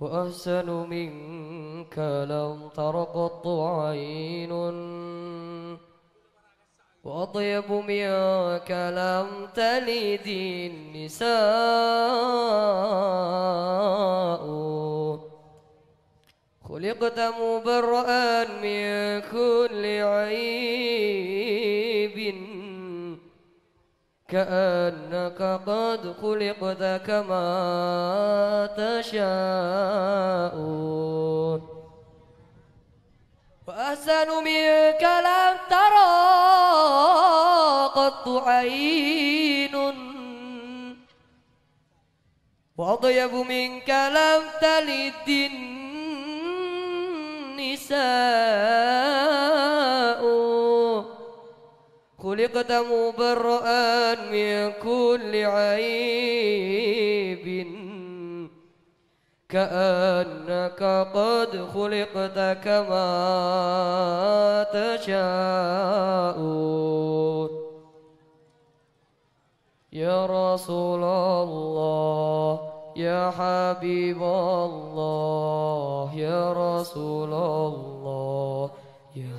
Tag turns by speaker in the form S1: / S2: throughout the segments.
S1: وأحسن منك لم تر قط عين. وأطيب منك لم تلد النساء. خلقت مبرأ من كل عيب كأنك قد خلقت كما تشاء. وأحسن منك لم ترى قط عين. وأطيب منك لم تلد النساء. خلقت مبرأ من كل عيب كأنك قد خلقت كما تشاء. يا رسول الله يا حبيب الله يا رسول الله.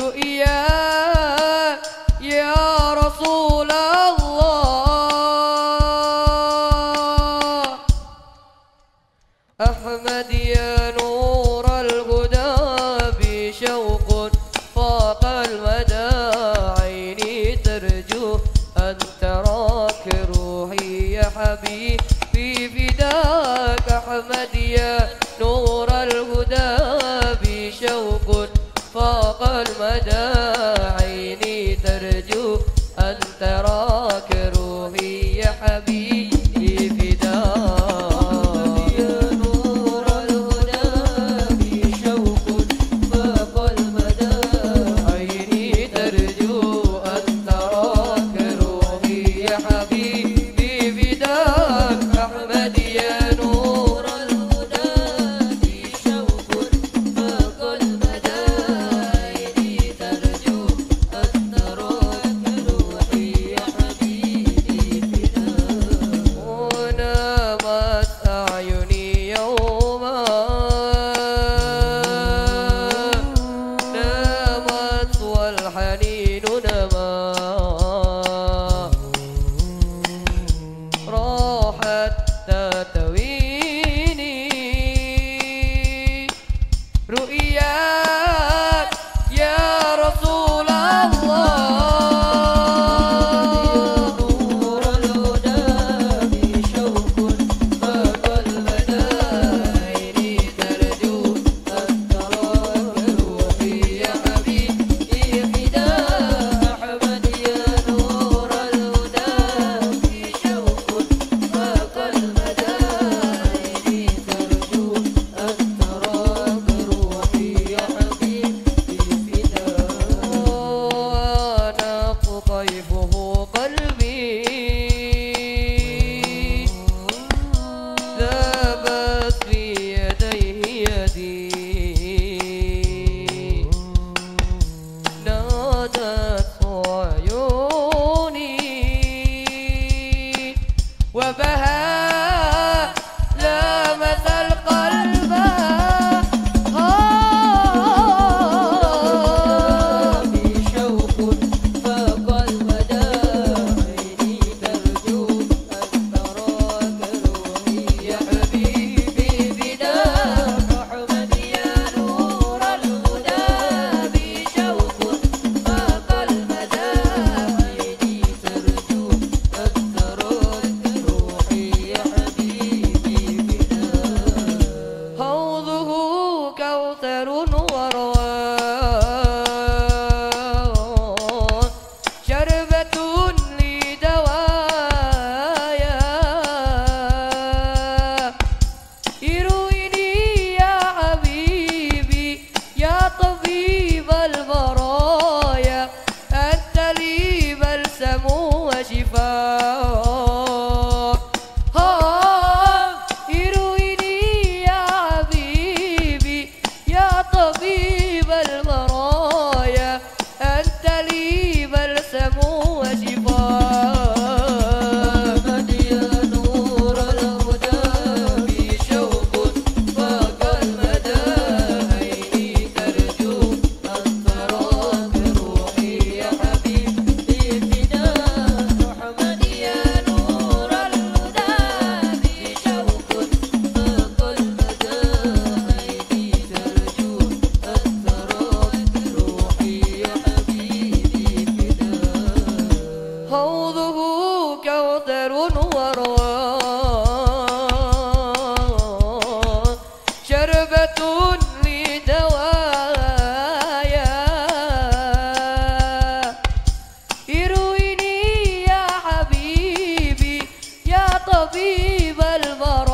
S1: رؤيا يا رسول الله. أحمد يا نور الهدى بشوق فاق المدى عيني ترجو أن تراك روحي يا حبيبي فداك. أحمد يا نور الهدى فاق Karunu Varo. الطبيب البر